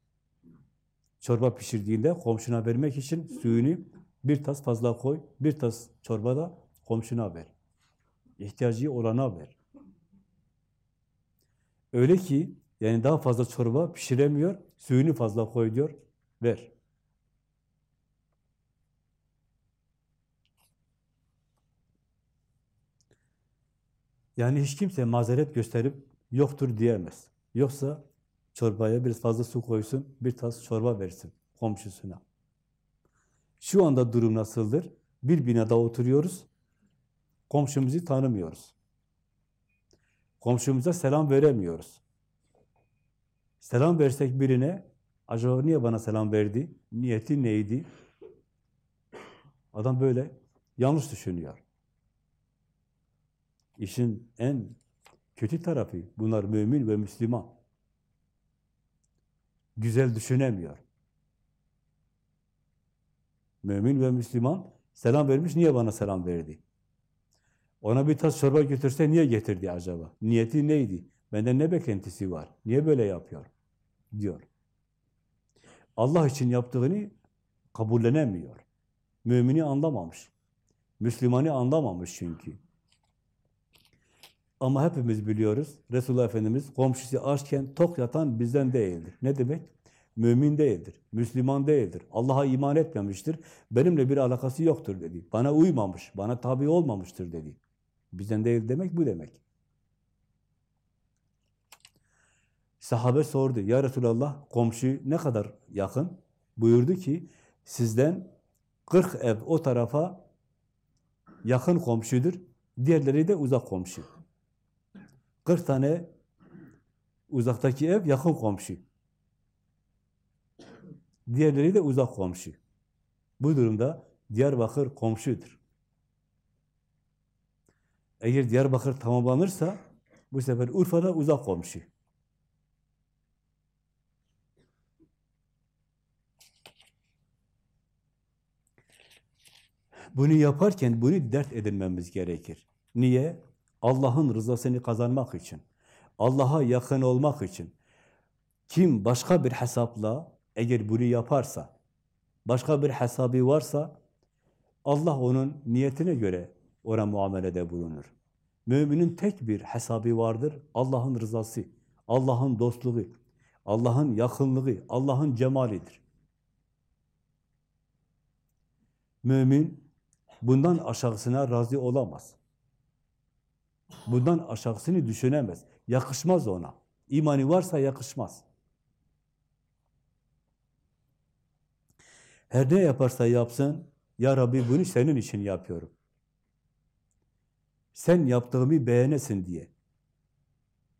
Speaker 1: Çorba pişirdiğinde komşuna vermek için suyunu bir tas fazla koy, bir tas çorba da komşuna ver. İhtiyacı olana ver. Öyle ki yani daha fazla çorba pişiremiyor, suyunu fazla koy diyor, ver. Yani hiç kimse mazeret gösterip yoktur diyemez. Yoksa çorbaya biraz fazla su koysun, bir tas çorba versin komşusuna. Şu anda durum nasıldır? Bir binada oturuyoruz, komşumuzu tanımıyoruz. Komşumuza selam veremiyoruz. Selam versek birine, acaba niye bana selam verdi? Niyeti neydi? Adam böyle yanlış düşünüyor. İşin en kötü tarafı, bunlar mümin ve Müslüman. Güzel düşünemiyor. Mümin ve Müslüman selam vermiş, niye bana selam verdi? Ona bir tas çorba götürse niye getirdi acaba? Niyeti neydi? Benden ne beklentisi var? Niye böyle yapıyor? Diyor. Allah için yaptığını kabullenemiyor. Mümini anlamamış. Müslümanı anlamamış çünkü. Ama hepimiz biliyoruz, Resulullah Efendimiz komşusu açken tok yatan bizden değildir. Ne demek? Mümin değildir, Müslüman değildir, Allah'a iman etmemiştir, benimle bir alakası yoktur dedi. Bana uymamış, bana tabi olmamıştır dedi. Bizden değil demek bu demek. Sahabe sordu, ya Resulallah komşu ne kadar yakın? Buyurdu ki, sizden 40 ev o tarafa yakın komşudur, diğerleri de uzak komşu. 40 tane uzaktaki ev yakın komşu. Diğerleri de uzak komşu. Bu durumda Diyarbakır komşudur. Eğer Diyarbakır tamamlanırsa bu sefer Urfa'da uzak komşu. Bunu yaparken bunu dert edinmemiz gerekir. Niye? Allah'ın rızasını kazanmak için, Allah'a yakın olmak için. Kim başka bir hesapla eğer bunu yaparsa, başka bir hesabı varsa, Allah onun niyetine göre ona muamelede bulunur. Müminin tek bir hesabı vardır, Allah'ın rızası, Allah'ın dostluğu, Allah'ın yakınlığı, Allah'ın cemalidir. Mümin bundan aşağısına razı olamaz. Bundan aşağısını düşünemez. Yakışmaz ona. İmanı varsa yakışmaz. Her ne yaparsa yapsın, Ya Rabbi bunu senin için yapıyorum. Sen yaptığımı beğenesin diye.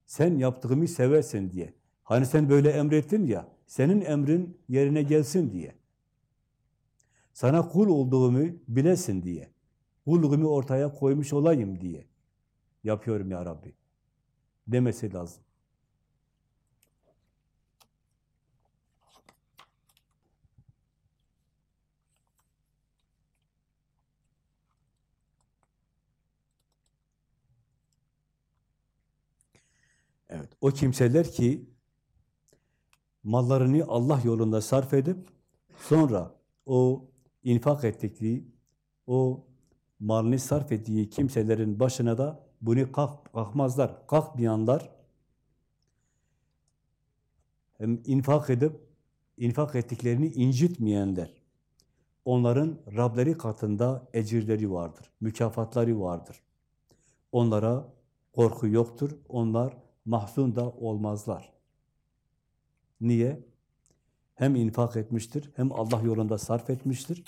Speaker 1: Sen yaptığımı seversin diye. Hani sen böyle emrettin ya, senin emrin yerine gelsin diye. Sana kul olduğumu bilesin diye. Kulluğumu ortaya koymuş olayım diye yapıyorum ya Rabbi demesi lazım. Evet, o kimseler ki mallarını Allah yolunda sarf edip sonra o infak ettikleri, o malını sarf ettiği kimselerin başına da bunu kalk, kalkmazlar, kalkmayanlar hem infak edip infak ettiklerini incitmeyenler. Onların Rableri katında ecirleri vardır, mükafatları vardır. Onlara korku yoktur, onlar mahzun da olmazlar. Niye? Hem infak etmiştir, hem Allah yolunda sarf etmiştir,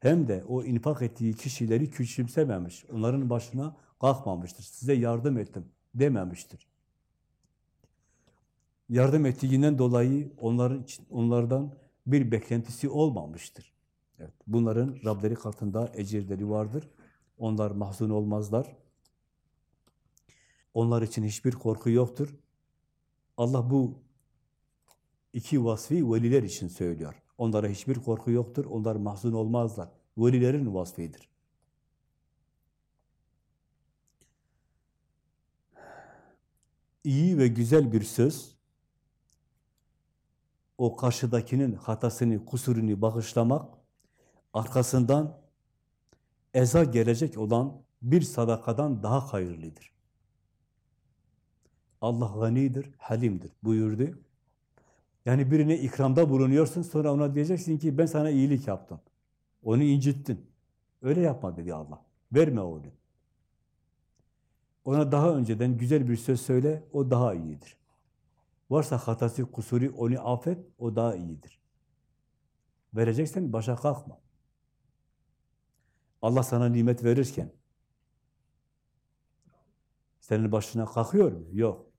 Speaker 1: hem de o infak ettiği kişileri küçümsememiş, onların başına kalkmamıştır. Size yardım ettim dememiştir. Yardım ettiğinden dolayı onların onlardan bir beklentisi olmamıştır. Evet, bunların Rableri katında ecirleri vardır. Onlar mahzun olmazlar. Onlar için hiçbir korku yoktur. Allah bu iki vasfi veliler için söylüyor. Onlara hiçbir korku yoktur. Onlar mahzun olmazlar. Velilerin vasfidir. İyi ve güzel bir söz, o karşıdakinin hatasını, kusurunu bağışlamak, arkasından eza gelecek olan bir sadakadan daha hayırlıdır. Allah ganidir, halimdir buyurdu. Yani birine ikramda bulunuyorsun, sonra ona diyeceksin ki ben sana iyilik yaptım. Onu incittin. Öyle yapma dedi Allah. Verme onu. Ona daha önceden güzel bir söz söyle, o daha iyidir. Varsa hatası, kusuru onu affet, o daha iyidir. Vereceksen başa kalkma. Allah sana nimet verirken senin başına kalkıyor mu? Yok.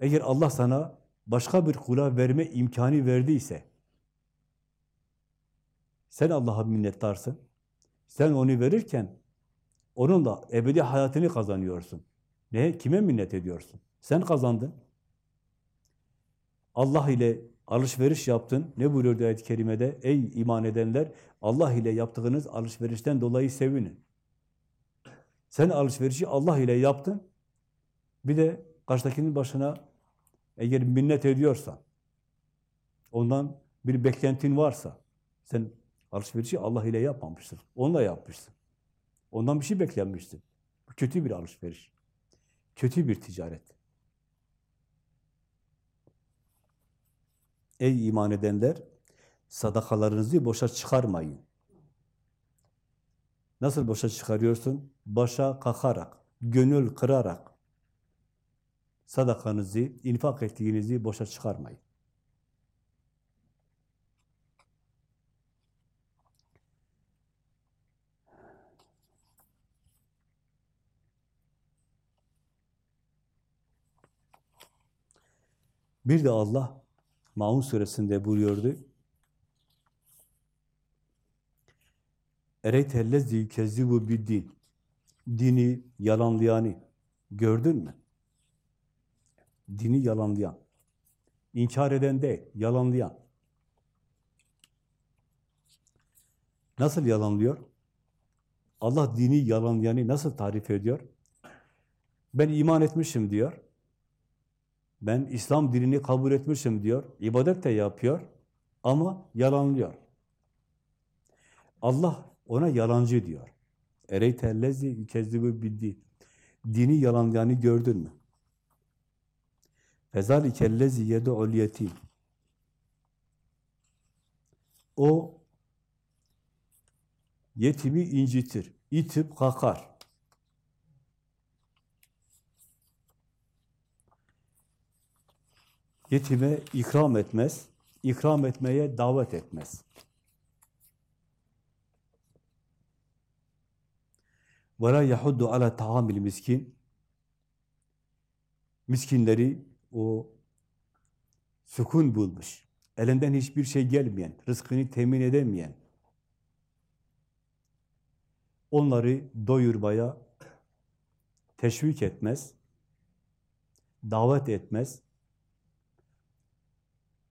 Speaker 1: Eğer Allah sana başka bir kula verme imkanı verdiyse sen Allah'a minnettarsın. Sen onu verirken onunla ebedi hayatını kazanıyorsun. Ne? Kime minnet ediyorsun? Sen kazandın. Allah ile alışveriş yaptın. Ne buyuruyor ayet-i kerimede? Ey iman edenler, Allah ile yaptığınız alışverişten dolayı sevinin. Sen alışverişi Allah ile yaptın. Bir de karşıdakinin başına eğer minnet ediyorsan, ondan bir beklentin varsa, sen alışverişi Allah ile yapmamışsın. Onunla yapmışsın. Ondan bir şey beklenmişsin. Kötü bir alışveriş. Kötü bir ticaret. Ey iman edenler, sadakalarınızı boşa çıkarmayın. Nasıl boşa çıkarıyorsun? Başa kakarak, gönül kırarak sadakanızı, infak ettiğinizi boşa çıkarmayın. Bir de Allah Maun suresinde buyuruyordu. Ereytellezi yükezzibu biddin. Dini yalanlayanı gördün mü? Dini yalanlayan. İnkar eden değil, yalanlayan. Nasıl yalanlıyor? Allah dini yalanlayanı nasıl tarif ediyor? Ben iman etmişim diyor. Ben İslam dinini kabul etmişim diyor. İbadet de yapıyor ama yalanlıyor. Allah ona yalancı diyor. Ereytellezi yükezzibu bildi. Dini yalanlayanı gördün mü? Fezalikellezi yedu'ul yetim. O yetimi incitir, itip kakar. Yetime ikram etmez, ikram etmeye davet etmez. وَلَا يَحُدُّ عَلَى تَعَامِ miskin. Miskinleri o sükun bulmuş, elinden hiçbir şey gelmeyen, rızkını temin edemeyen, onları doyurmaya teşvik etmez, davet etmez,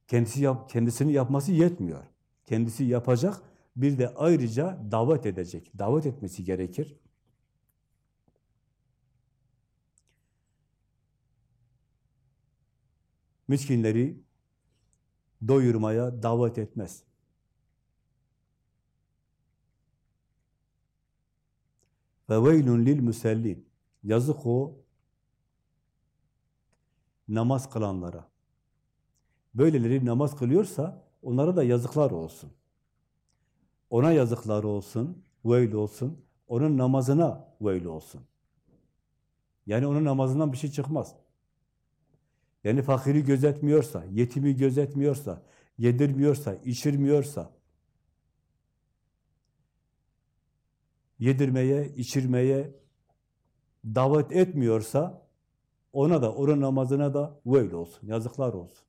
Speaker 1: kendisi yap, kendisini yapması yetmiyor. Kendisi yapacak, bir de ayrıca davet edecek. Davet etmesi gerekir. Miskinleri doyurmaya davet etmez. Ve veylun lil musellin. Yazık o namaz kılanlara. Böyleleri namaz kılıyorsa onlara da yazıklar olsun. Ona yazıklar olsun, veil olsun. Onun namazına veil olsun. Yani onun namazından bir şey çıkmaz Yani fakiri gözetmiyorsa, yetimi gözetmiyorsa, yedirmiyorsa, içirmiyorsa, yedirmeye, içirmeye davet etmiyorsa, ona da, onun namazına da veil olsun, yazıklar olsun.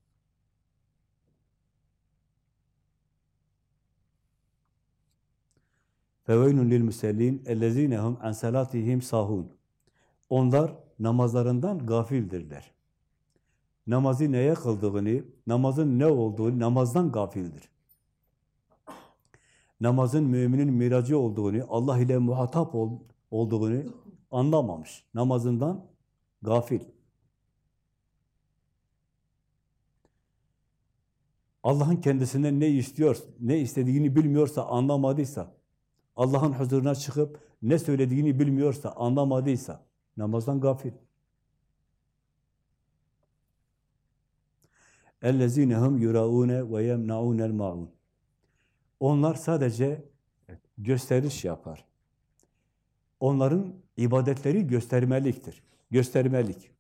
Speaker 1: فَوَيْنٌ لِلْمُسَلِّينَ اَلَّذ۪ينَ هُمْ اَنْ سَلَاتِهِمْ sahun. Onlar namazlarından gafildirler. Namazı neye kıldığını, namazın ne olduğunu, namazdan gafildir. Namazın müminin miracı olduğunu, Allah ile muhatap ol, olduğunu anlamamış. Namazından gafil. Allah'ın kendisinden ne istiyor, ne istediğini bilmiyorsa, anlamadıysa, Allah'ın huzuruna çıkıp ne söylediğini bilmiyorsa, anlamadıysa, namazdan gafil. اَلَّذ۪ينَ هُمْ يُرَاُونَ وَيَمْنَعُونَ الْمَعُونَ Onlar sadece gösteriş yapar. Onların ibadetleri göstermeliktir. Göstermelik.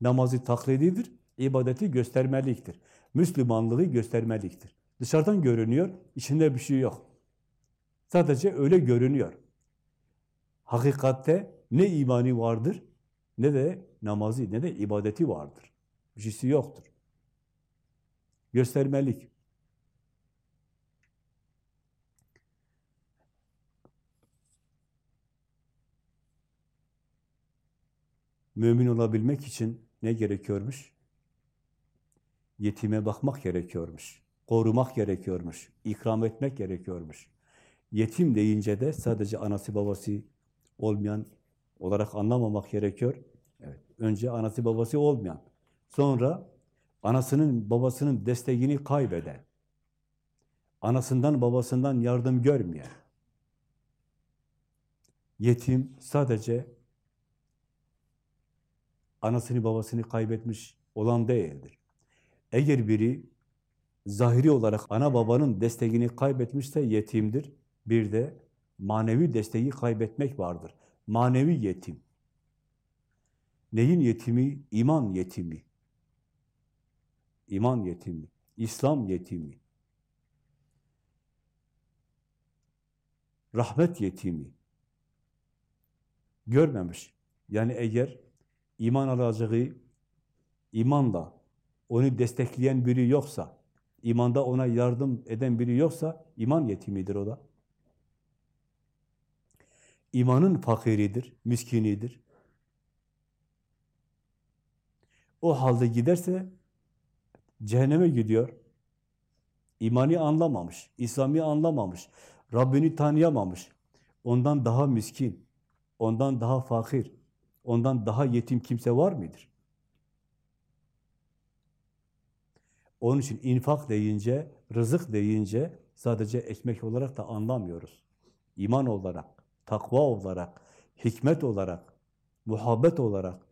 Speaker 1: Namazı taklididir, ibadeti göstermeliktir. Müslümanlığı göstermeliktir. Dışarıdan görünüyor, içinde bir şey yok. Sadece öyle görünüyor. Hakikatte ne imani vardır, ne de namazı, ne de ibadeti vardır. Bir şeysi yoktur. Göstermelik. Mümin olabilmek için ne gerekiyormuş? Yetime bakmak gerekiyormuş. Korumak gerekiyormuş. ikram etmek gerekiyormuş. Yetim deyince de sadece anası babası olmayan olarak anlamamak gerekiyor. Evet. Önce anası babası olmayan, sonra anasının babasının desteğini kaybeden, anasından babasından yardım görmeyen, yetim sadece anasını babasını kaybetmiş olan değildir. Eğer biri zahiri olarak ana babanın desteğini kaybetmişse yetimdir. Bir de manevi desteği kaybetmek vardır. Manevi yetim. Neyin yetimi? İman yetimi. İman yetimi. İslam yetimi. Rahmet yetimi. Görmemiş. Yani eğer iman alacağı imanla onu destekleyen biri yoksa, imanda ona yardım eden biri yoksa iman yetimidir o da. İmanın fakiridir, miskinidir. O halde giderse cehenneme gidiyor. İmani anlamamış, İslami anlamamış, Rabbini tanıyamamış. Ondan daha miskin, ondan daha fakir, ondan daha yetim kimse var mıdır? Onun için infak deyince, rızık deyince sadece ekmek olarak da anlamıyoruz. İman olarak, takva olarak, hikmet olarak, muhabbet olarak,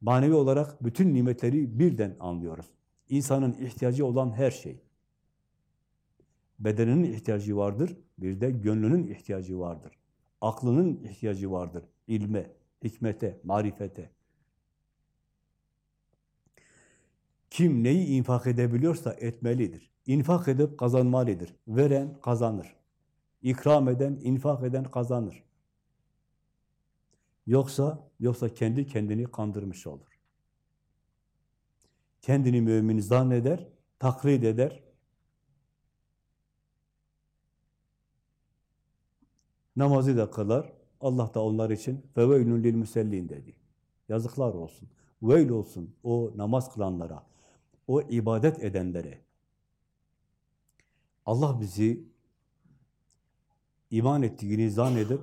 Speaker 1: manevi olarak bütün nimetleri birden anlıyoruz. İnsanın ihtiyacı olan her şey. Bedeninin ihtiyacı vardır, bir de gönlünün ihtiyacı vardır. Aklının ihtiyacı vardır, ilme, hikmete, marifete. Kim neyi infak edebiliyorsa etmelidir. İnfak edip kazanmalıdır. Veren kazanır. İkram eden, infak eden kazanır. Yoksa, yoksa kendi kendini kandırmış olur. Kendini mümin zanneder, taklit eder. Namazı da kılar. Allah da onlar için feveylün lil dedi. Yazıklar olsun. Veil olsun o namaz kılanlara, o ibadet edenlere. Allah bizi iman ettiğini zannedip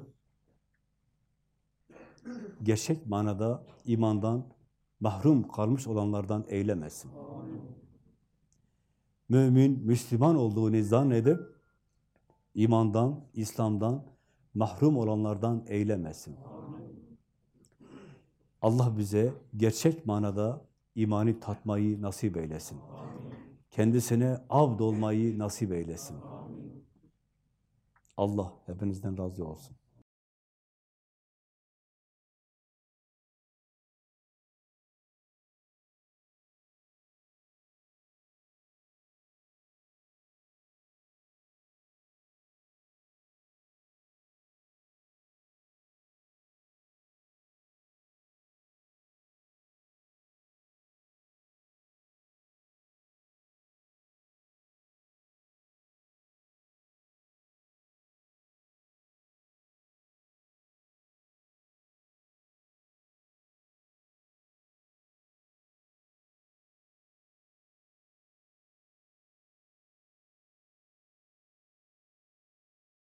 Speaker 1: gerçek manada imandan mahrum kalmış olanlardan eylemesin. Mümin, Müslüman olduğunu zannedip imandan, İslam'dan mahrum olanlardan eylemesin. Allah bize gerçek manada imani tatmayı nasip eylesin. Kendisine avd olmayı nasip eylesin. Allah hepinizden razı olsun.